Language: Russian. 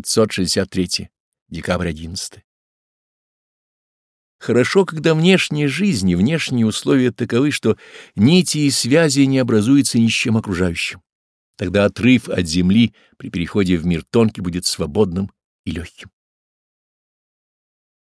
563. Декабрь 11. Хорошо, когда внешняя жизнь и внешние условия таковы, что нити и связи не образуются ни с чем окружающим. Тогда отрыв от земли при переходе в мир тонкий будет свободным и легким.